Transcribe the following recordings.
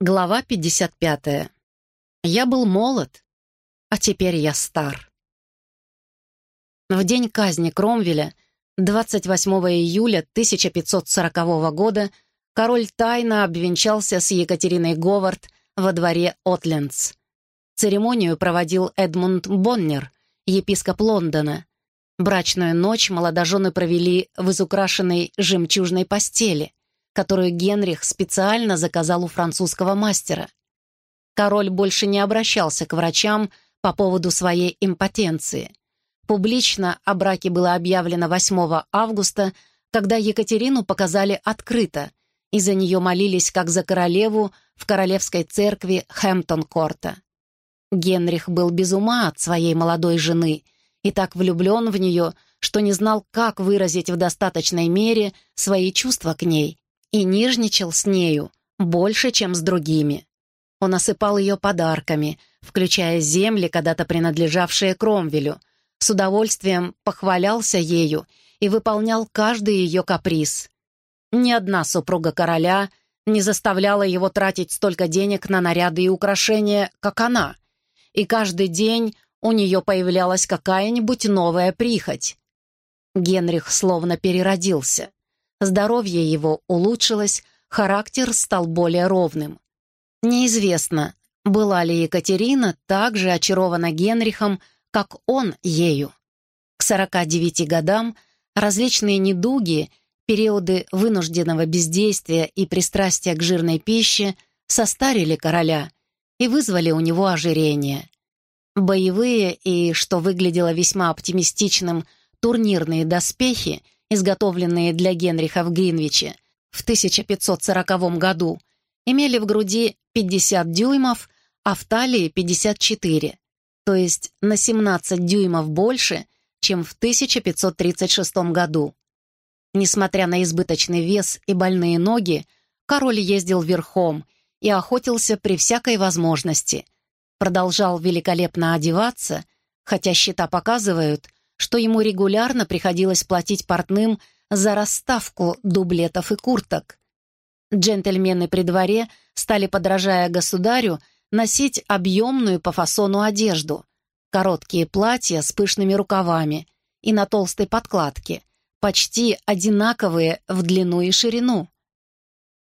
Глава 55. Я был молод, а теперь я стар. В день казни Кромвеля, 28 июля 1540 года, король тайно обвенчался с Екатериной Говард во дворе Отлендс. Церемонию проводил Эдмунд Боннер, епископ Лондона. Брачную ночь молодожены провели в изукрашенной жемчужной постели — которую Генрих специально заказал у французского мастера. Король больше не обращался к врачам по поводу своей импотенции. Публично о браке было объявлено 8 августа, когда Екатерину показали открыто, и за нее молились как за королеву в королевской церкви Хэмптон-Корта. Генрих был без ума от своей молодой жены и так влюблен в нее, что не знал, как выразить в достаточной мере свои чувства к ней и нежничал с нею больше, чем с другими. Он осыпал ее подарками, включая земли, когда-то принадлежавшие Кромвелю, с удовольствием похвалялся ею и выполнял каждый ее каприз. Ни одна супруга короля не заставляла его тратить столько денег на наряды и украшения, как она, и каждый день у нее появлялась какая-нибудь новая прихоть. Генрих словно переродился. Здоровье его улучшилось, характер стал более ровным. Неизвестно, была ли Екатерина так же очарована Генрихом, как он ею. К 49 годам различные недуги, периоды вынужденного бездействия и пристрастия к жирной пище состарили короля и вызвали у него ожирение. Боевые и, что выглядело весьма оптимистичным, турнирные доспехи — изготовленные для Генриха в Гринвиче в 1540 году, имели в груди 50 дюймов, а в талии 54, то есть на 17 дюймов больше, чем в 1536 году. Несмотря на избыточный вес и больные ноги, король ездил верхом и охотился при всякой возможности, продолжал великолепно одеваться, хотя счета показывают, что ему регулярно приходилось платить портным за расставку дублетов и курток. Джентльмены при дворе стали, подражая государю, носить объемную по фасону одежду, короткие платья с пышными рукавами и на толстой подкладке, почти одинаковые в длину и ширину.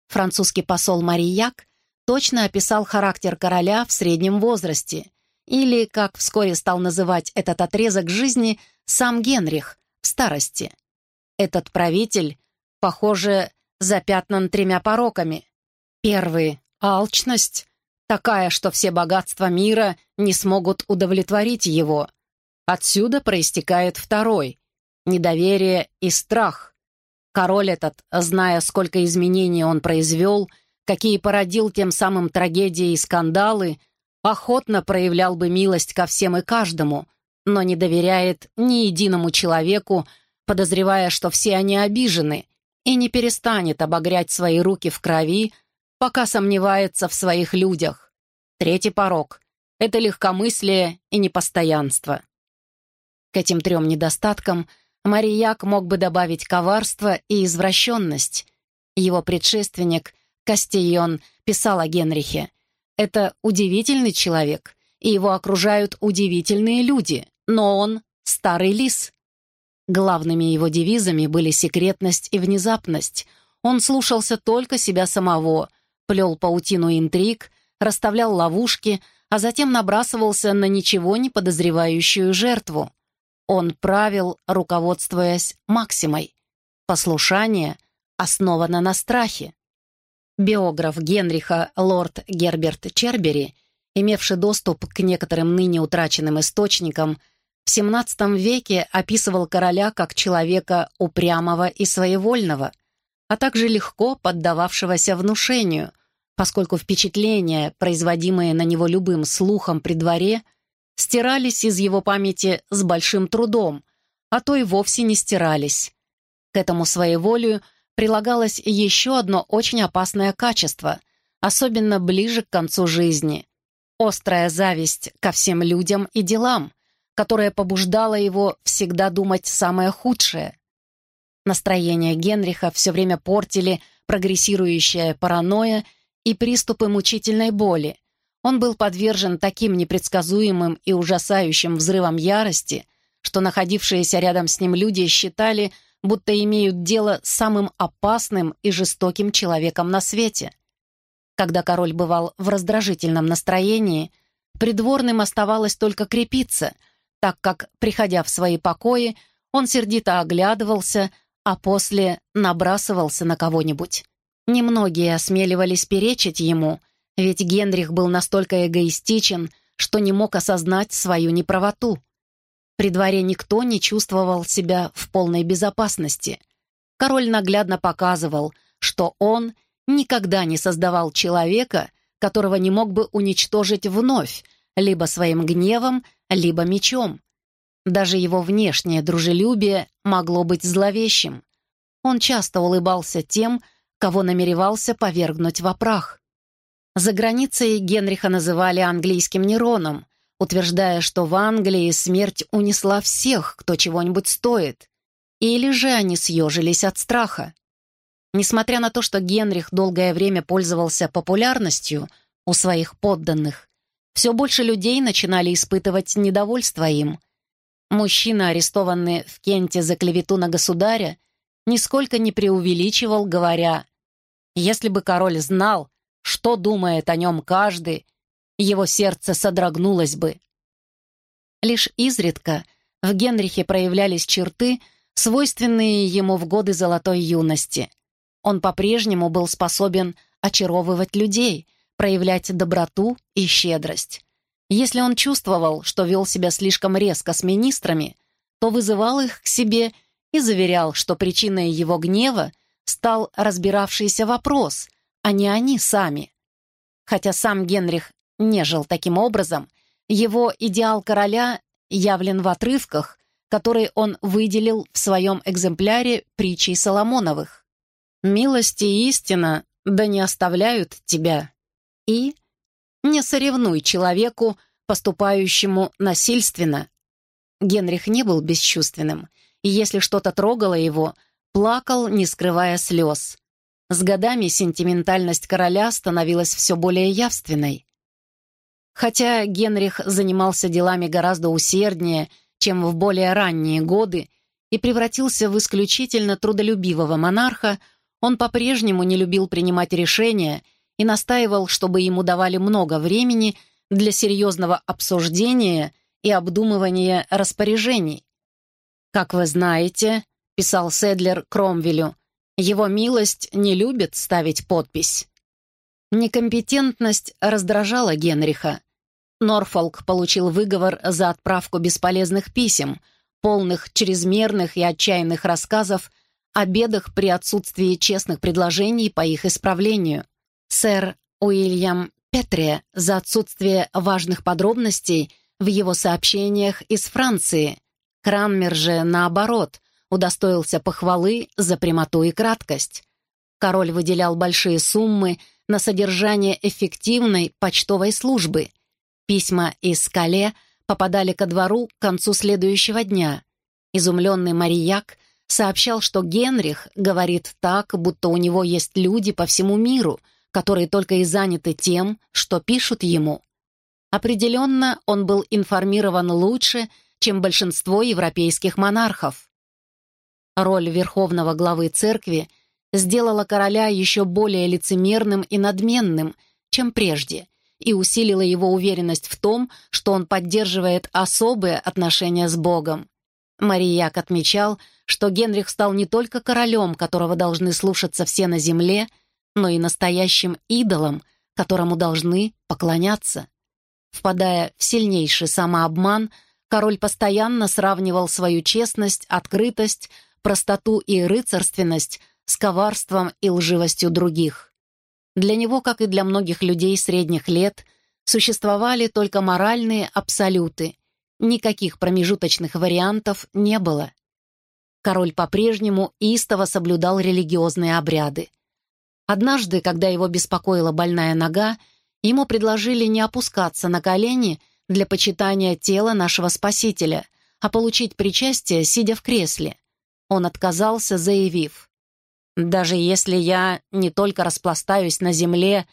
Французский посол Марияк точно описал характер короля в среднем возрасте, или, как вскоре стал называть этот отрезок жизни, сам Генрих в старости. Этот правитель, похоже, запятнан тремя пороками. Первый — алчность, такая, что все богатства мира не смогут удовлетворить его. Отсюда проистекает второй — недоверие и страх. Король этот, зная, сколько изменений он произвел, какие породил тем самым трагедии и скандалы, охотно проявлял бы милость ко всем и каждому, но не доверяет ни единому человеку, подозревая, что все они обижены, и не перестанет обогрять свои руки в крови, пока сомневается в своих людях. Третий порог — это легкомыслие и непостоянство. К этим трем недостаткам Марияк мог бы добавить коварство и извращенность. Его предшественник, Кастильон, писал о Генрихе. «Это удивительный человек, и его окружают удивительные люди но он — старый лис. Главными его девизами были секретность и внезапность. Он слушался только себя самого, плел паутину интриг, расставлял ловушки, а затем набрасывался на ничего не подозревающую жертву. Он правил, руководствуясь максимой. Послушание основано на страхе. Биограф Генриха лорд Герберт Чербери, имевший доступ к некоторым ныне утраченным источникам, в XVII веке описывал короля как человека упрямого и своевольного, а также легко поддававшегося внушению, поскольку впечатления, производимые на него любым слухом при дворе, стирались из его памяти с большим трудом, а то и вовсе не стирались. К этому своеволию прилагалось еще одно очень опасное качество, особенно ближе к концу жизни — острая зависть ко всем людям и делам — которая побуждала его всегда думать самое худшее. Настроение Генриха все время портили прогрессирующая паранойя и приступы мучительной боли. Он был подвержен таким непредсказуемым и ужасающим взрывам ярости, что находившиеся рядом с ним люди считали, будто имеют дело с самым опасным и жестоким человеком на свете. Когда король бывал в раздражительном настроении, придворным оставалось только крепиться, так как, приходя в свои покои, он сердито оглядывался, а после набрасывался на кого-нибудь. Немногие осмеливались перечить ему, ведь Генрих был настолько эгоистичен, что не мог осознать свою неправоту. При дворе никто не чувствовал себя в полной безопасности. Король наглядно показывал, что он никогда не создавал человека, которого не мог бы уничтожить вновь, либо своим гневом, либо мечом. Даже его внешнее дружелюбие могло быть зловещим. Он часто улыбался тем, кого намеревался повергнуть в прах. За границей Генриха называли английским Нероном, утверждая, что в Англии смерть унесла всех, кто чего-нибудь стоит, или же они съежились от страха. Несмотря на то, что Генрих долгое время пользовался популярностью у своих подданных, все больше людей начинали испытывать недовольство им. Мужчина, арестованный в Кенте за клевету на государя, нисколько не преувеличивал, говоря, «Если бы король знал, что думает о нем каждый, его сердце содрогнулось бы». Лишь изредка в Генрихе проявлялись черты, свойственные ему в годы золотой юности. Он по-прежнему был способен очаровывать людей, проявлять доброту и щедрость. Если он чувствовал, что вел себя слишком резко с министрами, то вызывал их к себе и заверял, что причиной его гнева стал разбиравшийся вопрос, а не они сами. Хотя сам Генрих не жил таким образом, его идеал короля явлен в отрывках, которые он выделил в своем экземпляре притчей Соломоновых. «Милость и истина да не оставляют тебя» и «Не соревнуй человеку, поступающему насильственно». Генрих не был бесчувственным, и если что-то трогало его, плакал, не скрывая слез. С годами сентиментальность короля становилась все более явственной. Хотя Генрих занимался делами гораздо усерднее, чем в более ранние годы, и превратился в исключительно трудолюбивого монарха, он по-прежнему не любил принимать решения и настаивал, чтобы ему давали много времени для серьезного обсуждения и обдумывания распоряжений. «Как вы знаете», — писал Седлер Кромвелю, «его милость не любит ставить подпись». Некомпетентность раздражала Генриха. Норфолк получил выговор за отправку бесполезных писем, полных чрезмерных и отчаянных рассказов о бедах при отсутствии честных предложений по их исправлению. Сэр Уильям Петре за отсутствие важных подробностей в его сообщениях из Франции. Кранмер же, наоборот, удостоился похвалы за прямоту и краткость. Король выделял большие суммы на содержание эффективной почтовой службы. Письма из Скале попадали ко двору к концу следующего дня. Изумленный Марияк сообщал, что Генрих говорит так, будто у него есть люди по всему миру — которые только и заняты тем, что пишут ему. Определенно, он был информирован лучше, чем большинство европейских монархов. Роль верховного главы церкви сделала короля еще более лицемерным и надменным, чем прежде, и усилила его уверенность в том, что он поддерживает особые отношения с Богом. Марияк отмечал, что Генрих стал не только королем, которого должны слушаться все на земле, но и настоящим идолом, которому должны поклоняться. Впадая в сильнейший самообман, король постоянно сравнивал свою честность, открытость, простоту и рыцарственность с коварством и лживостью других. Для него, как и для многих людей средних лет, существовали только моральные абсолюты, никаких промежуточных вариантов не было. Король по-прежнему истово соблюдал религиозные обряды. Однажды, когда его беспокоила больная нога, ему предложили не опускаться на колени для почитания тела нашего Спасителя, а получить причастие, сидя в кресле. Он отказался, заявив, «Даже если я не только распластаюсь на земле,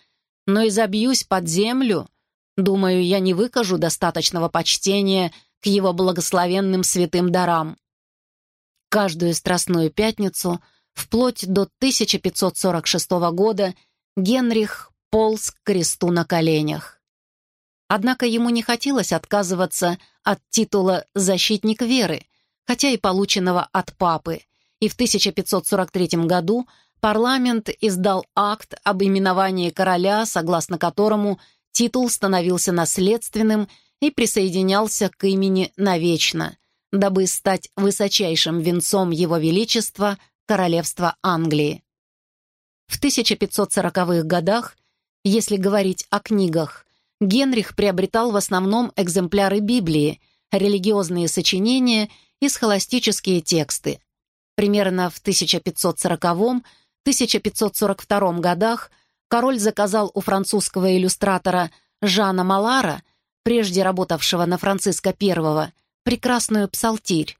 но и забьюсь под землю, думаю, я не выкажу достаточного почтения к его благословенным святым дарам. Каждую страстную пятницу, вплоть до 1546 года, Генрих полз к кресту на коленях. Однако ему не хотелось отказываться от титула «защитник веры», хотя и полученного от папы, и в 1543 году парламент издал акт об именовании короля, согласно которому титул становился наследственным и присоединялся к имени навечно, дабы стать высочайшим венцом его величества королевства Англии. В 1540-х годах, если говорить о книгах, Генрих приобретал в основном экземпляры Библии, религиозные сочинения и схоластические тексты. Примерно в 1540-1542 годах король заказал у французского иллюстратора Жана Малара, прежде работавшего на Франциска I, прекрасную псалтирь.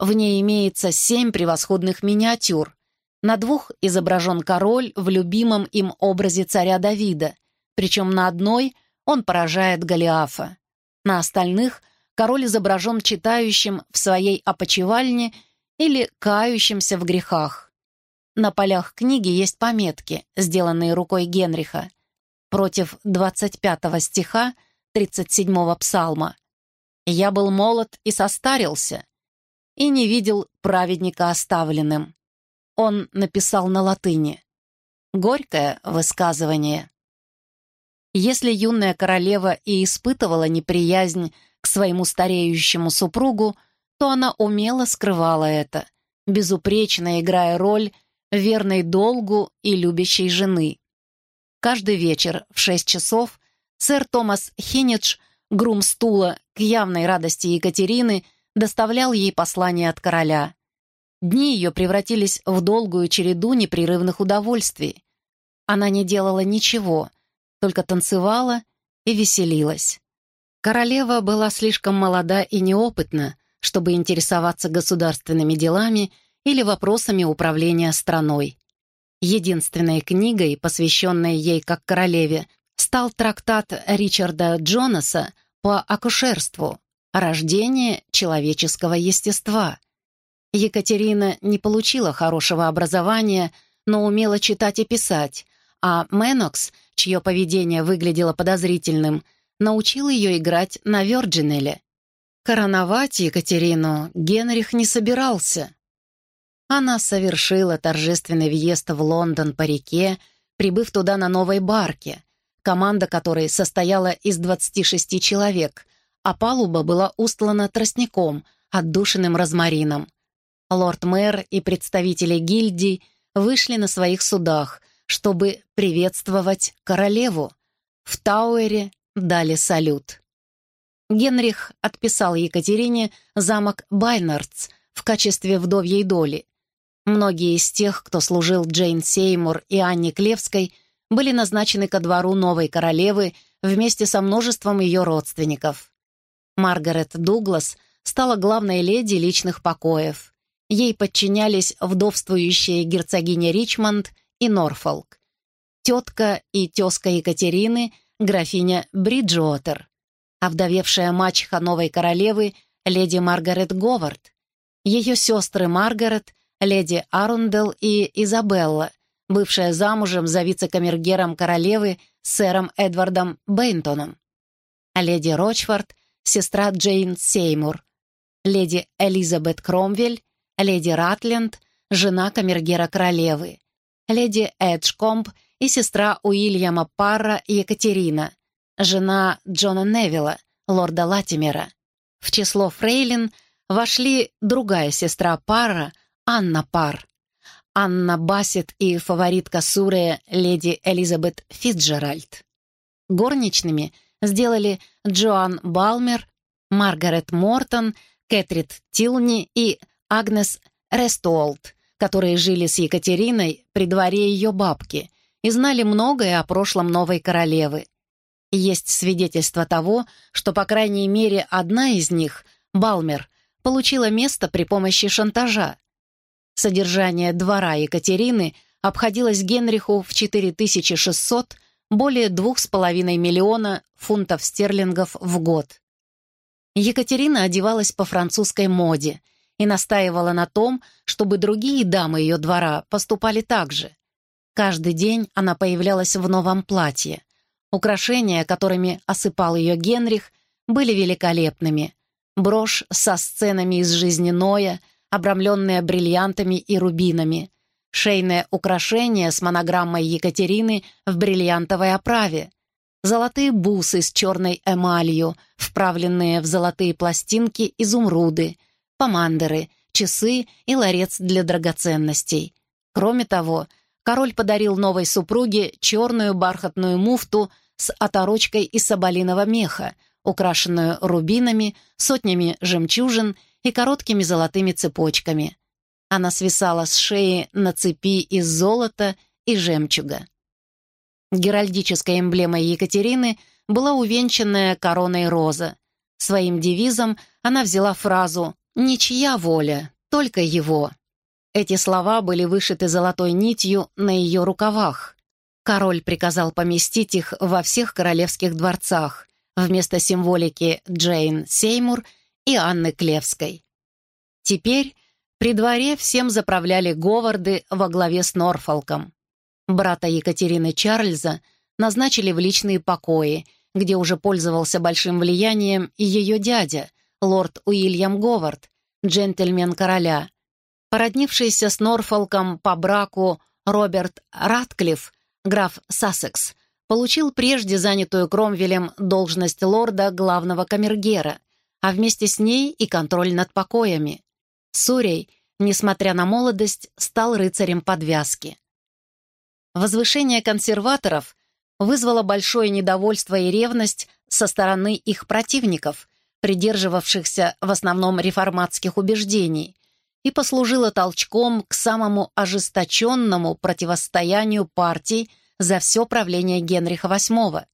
В ней имеется семь превосходных миниатюр. На двух изображен король в любимом им образе царя Давида, причем на одной он поражает Голиафа. На остальных король изображен читающим в своей опочивальне или кающимся в грехах. На полях книги есть пометки, сделанные рукой Генриха, против 25 стиха 37 псалма. «Я был молод и состарился, и не видел праведника оставленным». Он написал на латыни. Горькое высказывание. Если юная королева и испытывала неприязнь к своему стареющему супругу, то она умело скрывала это, безупречно играя роль верной долгу и любящей жены. Каждый вечер в шесть часов сэр Томас Хиннидж, грум стула, к явной радости Екатерины, доставлял ей послание от короля. Дни ее превратились в долгую череду непрерывных удовольствий. Она не делала ничего, только танцевала и веселилась. Королева была слишком молода и неопытна, чтобы интересоваться государственными делами или вопросами управления страной. Единственной книгой, посвященной ей как королеве, стал трактат Ричарда Джонаса по акушерству «Рождение человеческого естества». Екатерина не получила хорошего образования, но умела читать и писать, а Менокс, чье поведение выглядело подозрительным, научил ее играть на Вёрджинеле. Короновать Екатерину Генрих не собирался. Она совершила торжественный въезд в Лондон по реке, прибыв туда на новой барке, команда которой состояла из 26 человек, а палуба была устлана тростником, отдушенным розмарином. Лорд-мэр и представители гильдий вышли на своих судах, чтобы приветствовать королеву. В Тауэре дали салют. Генрих отписал Екатерине замок Байнардс в качестве вдовьей доли. Многие из тех, кто служил Джейн Сеймур и Анне Клевской, были назначены ко двору новой королевы вместе со множеством ее родственников. Маргарет Дуглас стала главной леди личных покоев. Ей подчинялись вдовствующие герцогиня Ричмонд и Норфолк. Тетка и тезка Екатерины — графиня Бриджуотер, овдовевшая мачеха новой королевы леди Маргарет Говард, ее сестры Маргарет, леди Арундел и Изабелла, бывшая замужем за вице-камергером королевы сэром Эдвардом Бейнтоном, леди Рочфорд, сестра Джейн Сеймур, леди Элизабет Кромвель, леди Ратленд, жена камергера королевы, леди Эджкомб и сестра Уильяма Парра Екатерина, жена Джона Невилла, лорда Латимера. В число фрейлин вошли другая сестра Парра, Анна Пар, Анна Бассет и фаворитка Сурея леди Элизабет Фитджеральд. Горничными сделали Джоан Балмер, Маргарет Мортон, Кэтрид Тилни и Агнес Рестуолт, которые жили с Екатериной при дворе ее бабки и знали многое о прошлом новой королевы. Есть свидетельство того, что, по крайней мере, одна из них, Балмер, получила место при помощи шантажа. Содержание двора Екатерины обходилось Генриху в 4600, более двух с половиной миллиона фунтов стерлингов в год. Екатерина одевалась по французской моде и настаивала на том, чтобы другие дамы ее двора поступали так же. Каждый день она появлялась в новом платье. Украшения, которыми осыпал ее Генрих, были великолепными. Брошь со сценами из жизни Ноя, обрамленная бриллиантами и рубинами. Шейное украшение с монограммой Екатерины в бриллиантовой оправе. Золотые бусы с черной эмалью, вправленные в золотые пластинки изумруды, помандеры, часы и ларец для драгоценностей. Кроме того, король подарил новой супруге черную бархатную муфту с оторочкой из соболиного меха, украшенную рубинами, сотнями жемчужин и короткими золотыми цепочками. Она свисала с шеи на цепи из золота и жемчуга. Геральдической эмблемой Екатерины была увенчанная короной роза. Своим девизом она взяла фразу «Ничья воля, только его». Эти слова были вышиты золотой нитью на ее рукавах. Король приказал поместить их во всех королевских дворцах вместо символики Джейн Сеймур и Анны Клевской. Теперь при дворе всем заправляли Говарды во главе с Норфолком. Брата Екатерины Чарльза назначили в личные покои, где уже пользовался большим влиянием и ее дядя, лорд Уильям Говард, джентльмен короля, Породнившийся с Норфолком по браку Роберт Ратклифф, граф Сассекс, получил прежде занятую Кромвелем должность лорда главного камергера, а вместе с ней и контроль над покоями. Сурей, несмотря на молодость, стал рыцарем подвязки. Возвышение консерваторов вызвало большое недовольство и ревность со стороны их противников, придерживавшихся в основном реформатских убеждений, и послужило толчком к самому ожесточенному противостоянию партий за все правление Генриха VIII.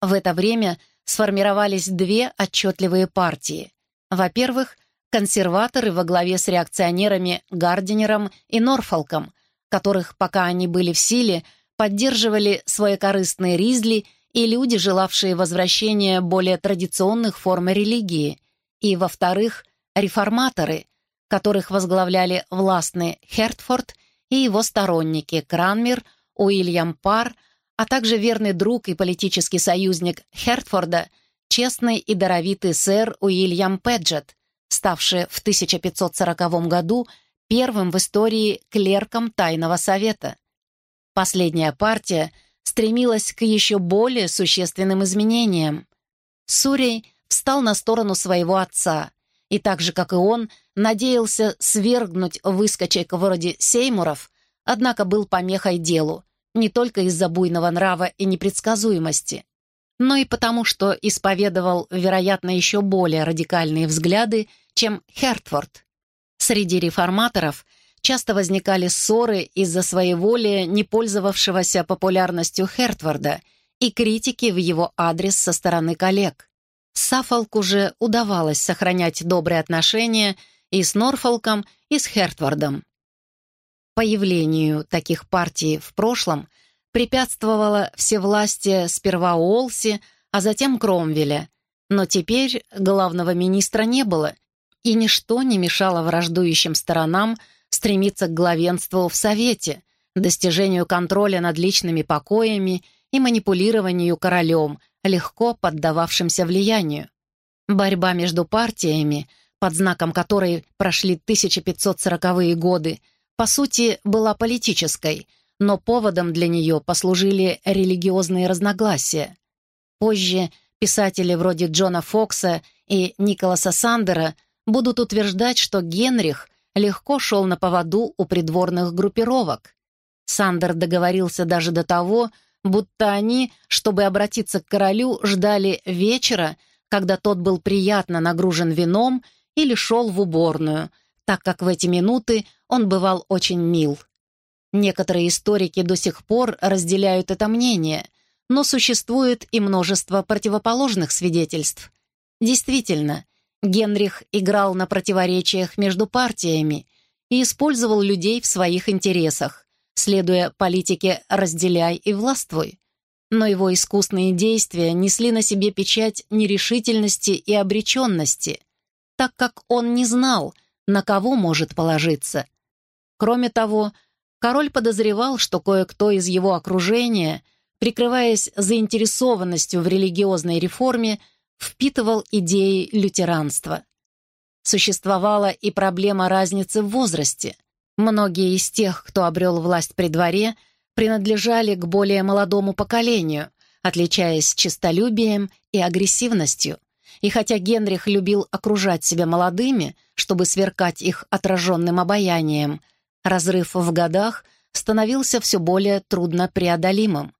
В это время сформировались две отчетливые партии. Во-первых, консерваторы во главе с реакционерами Гардинером и Норфолком, которых, пока они были в силе, поддерживали своекорыстные Ризли и люди, желавшие возвращения более традиционных форм религии, и, во-вторых, реформаторы, которых возглавляли властный Хертфорд и его сторонники Кранмер, Уильям Пар, а также верный друг и политический союзник Хертфорда, честный и даровитый сэр Уильям Педжет, ставший в 1540 году первым в истории клерком Тайного Совета. Последняя партия стремилась к еще более существенным изменениям. Сурей встал на сторону своего отца и так же, как и он, надеялся свергнуть выскочек вроде Сеймуров, однако был помехой делу, не только из-за буйного нрава и непредсказуемости, но и потому, что исповедовал, вероятно, еще более радикальные взгляды, чем Хертфорд. Среди реформаторов часто возникали ссоры из-за своеволия, не пользовавшегося популярностью Хертфорда, и критики в его адрес со стороны коллег. Саффолку же удавалось сохранять добрые отношения и с Норфолком, и с Хертвардом. Появлению таких партий в прошлом препятствовало всевластие сперва Уолси, а затем Кромвеля, но теперь главного министра не было, и ничто не мешало враждующим сторонам стремиться к главенству в Совете, достижению контроля над личными покоями и манипулированию королем – легко поддававшимся влиянию. Борьба между партиями, под знаком которой прошли 1540-е годы, по сути, была политической, но поводом для нее послужили религиозные разногласия. Позже писатели вроде Джона Фокса и Николаса Сандера будут утверждать, что Генрих легко шел на поводу у придворных группировок. Сандер договорился даже до того, будто они, чтобы обратиться к королю, ждали вечера, когда тот был приятно нагружен вином или шел в уборную, так как в эти минуты он бывал очень мил. Некоторые историки до сих пор разделяют это мнение, но существует и множество противоположных свидетельств. Действительно, Генрих играл на противоречиях между партиями и использовал людей в своих интересах, следуя политике «разделяй и властвуй». но его искусные действия несли на себе печать нерешительности и обреченности, так как он не знал, на кого может положиться. Кроме того, король подозревал, что кое-кто из его окружения, прикрываясь заинтересованностью в религиозной реформе, впитывал идеи лютеранства. Существовала и проблема разницы в возрасте. Многие из тех, кто обрел власть при дворе – принадлежали к более молодому поколению, отличаясь честолюбием и агрессивностью. И хотя Генрих любил окружать себя молодыми, чтобы сверкать их отраженным обаянием, разрыв в годах становился все более труднопреодолимым.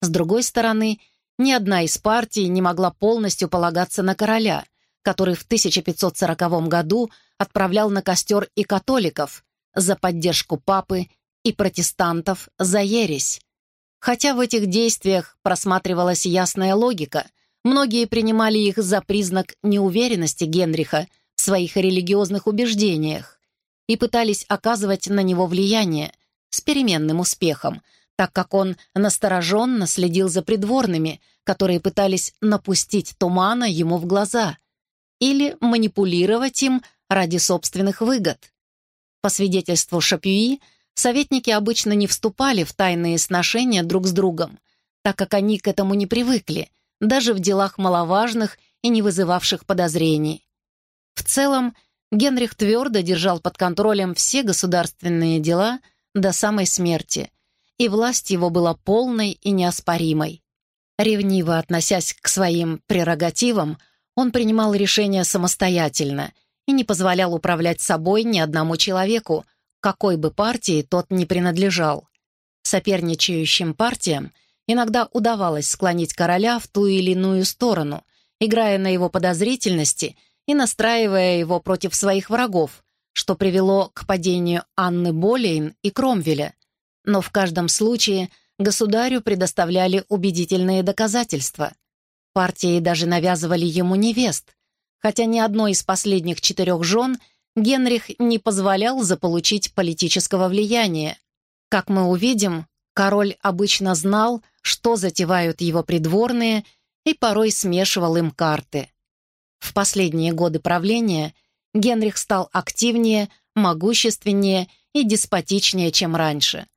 С другой стороны, ни одна из партий не могла полностью полагаться на короля, который в 1540 году отправлял на костер и католиков за поддержку папы и протестантов за ересь. Хотя в этих действиях просматривалась ясная логика, многие принимали их за признак неуверенности Генриха в своих религиозных убеждениях и пытались оказывать на него влияние с переменным успехом, так как он настороженно следил за придворными, которые пытались напустить тумана ему в глаза или манипулировать им ради собственных выгод. По свидетельству Шапюи, Советники обычно не вступали в тайные сношения друг с другом, так как они к этому не привыкли, даже в делах маловажных и не вызывавших подозрений. В целом, Генрих твердо держал под контролем все государственные дела до самой смерти, и власть его была полной и неоспоримой. Ревниво относясь к своим прерогативам, он принимал решения самостоятельно и не позволял управлять собой ни одному человеку, какой бы партии тот ни принадлежал. Соперничающим партиям иногда удавалось склонить короля в ту или иную сторону, играя на его подозрительности и настраивая его против своих врагов, что привело к падению Анны Болейн и Кромвеля. Но в каждом случае государю предоставляли убедительные доказательства. Партии даже навязывали ему невест, хотя ни одной из последних четырех жен – Генрих не позволял заполучить политического влияния. Как мы увидим, король обычно знал, что затевают его придворные, и порой смешивал им карты. В последние годы правления Генрих стал активнее, могущественнее и деспотичнее, чем раньше.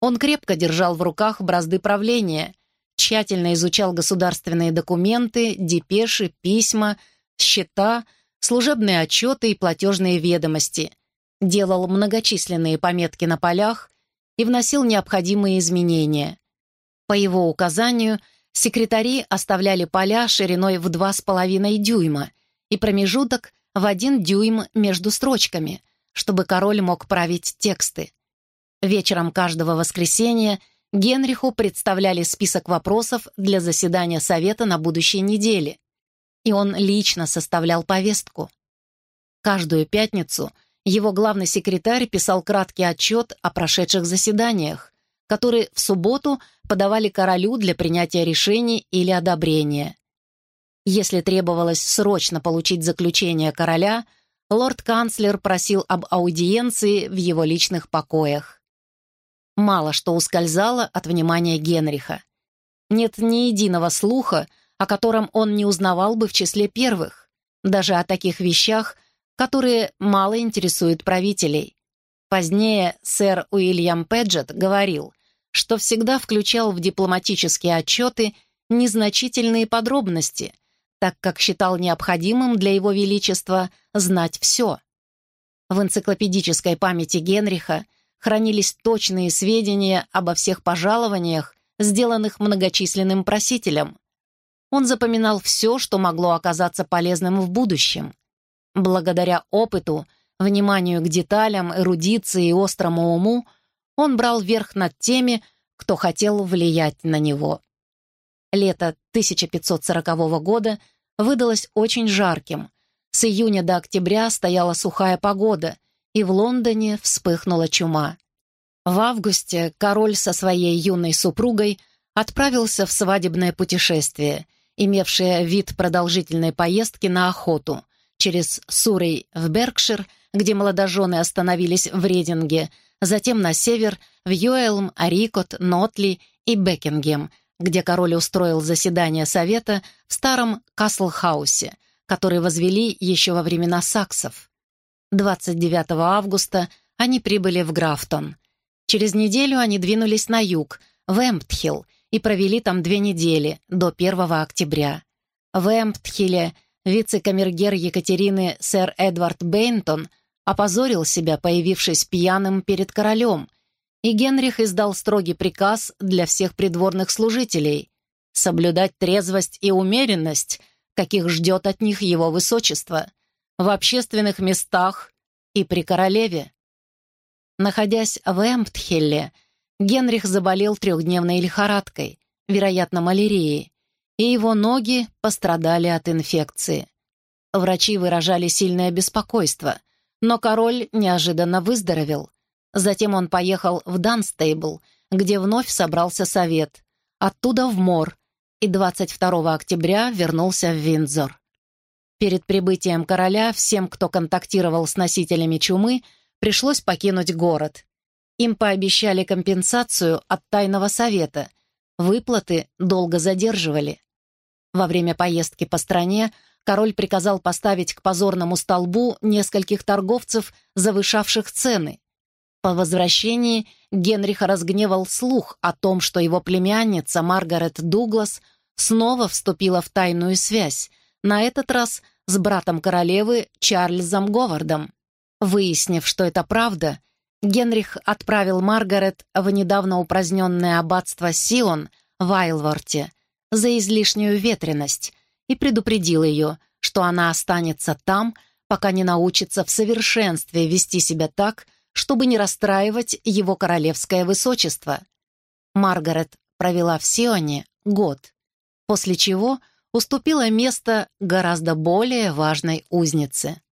Он крепко держал в руках бразды правления, тщательно изучал государственные документы, депеши, письма, счета, служебные отчеты и платежные ведомости, делал многочисленные пометки на полях и вносил необходимые изменения. По его указанию, секретари оставляли поля шириной в 2,5 дюйма и промежуток в один дюйм между строчками, чтобы король мог править тексты. Вечером каждого воскресенья Генриху представляли список вопросов для заседания Совета на будущей неделе и он лично составлял повестку. Каждую пятницу его главный секретарь писал краткий отчет о прошедших заседаниях, которые в субботу подавали королю для принятия решений или одобрения. Если требовалось срочно получить заключение короля, лорд-канцлер просил об аудиенции в его личных покоях. Мало что ускользало от внимания Генриха. Нет ни единого слуха, о котором он не узнавал бы в числе первых, даже о таких вещах, которые мало интересуют правителей. Позднее сэр Уильям Педжет говорил, что всегда включал в дипломатические отчеты незначительные подробности, так как считал необходимым для его величества знать все. В энциклопедической памяти Генриха хранились точные сведения обо всех пожалованиях, сделанных многочисленным просителям, он запоминал все, что могло оказаться полезным в будущем. Благодаря опыту, вниманию к деталям, эрудиции и острому уму, он брал верх над теми, кто хотел влиять на него. Лето 1540 года выдалось очень жарким. С июня до октября стояла сухая погода, и в Лондоне вспыхнула чума. В августе король со своей юной супругой отправился в свадебное путешествие имевшая вид продолжительной поездки на охоту через Сурей в Беркшир, где молодожены остановились в Рединге, затем на север, в Йоэлм, Арикот, Нотли и Бекингем, где король устроил заседание совета в старом Каслхаусе, который возвели еще во времена саксов. 29 августа они прибыли в Графтон. Через неделю они двинулись на юг, в Эмптхилл, и провели там две недели, до 1 октября. В Эмптхилле вице-камергер Екатерины сэр Эдвард Бейнтон опозорил себя, появившись пьяным перед королем, и Генрих издал строгий приказ для всех придворных служителей соблюдать трезвость и умеренность, каких ждет от них его высочество, в общественных местах и при королеве. Находясь в Эмптхелле, Генрих заболел трехдневной лихорадкой, вероятно, малярией, и его ноги пострадали от инфекции. Врачи выражали сильное беспокойство, но король неожиданно выздоровел. Затем он поехал в Данстейбл, где вновь собрался совет, оттуда в Мор, и 22 октября вернулся в Виндзор. Перед прибытием короля всем, кто контактировал с носителями чумы, пришлось покинуть город. Им пообещали компенсацию от тайного совета. Выплаты долго задерживали. Во время поездки по стране король приказал поставить к позорному столбу нескольких торговцев, завышавших цены. По возвращении Генриха разгневал слух о том, что его племянница Маргарет Дуглас снова вступила в тайную связь, на этот раз с братом королевы Чарльзом Говардом. Выяснив, что это правда, Генрих отправил Маргарет в недавно упраздненное аббатство Сион в Айлворте за излишнюю ветренность и предупредил ее, что она останется там, пока не научится в совершенстве вести себя так, чтобы не расстраивать его королевское высочество. Маргарет провела в Сионе год, после чего уступила место гораздо более важной узнице.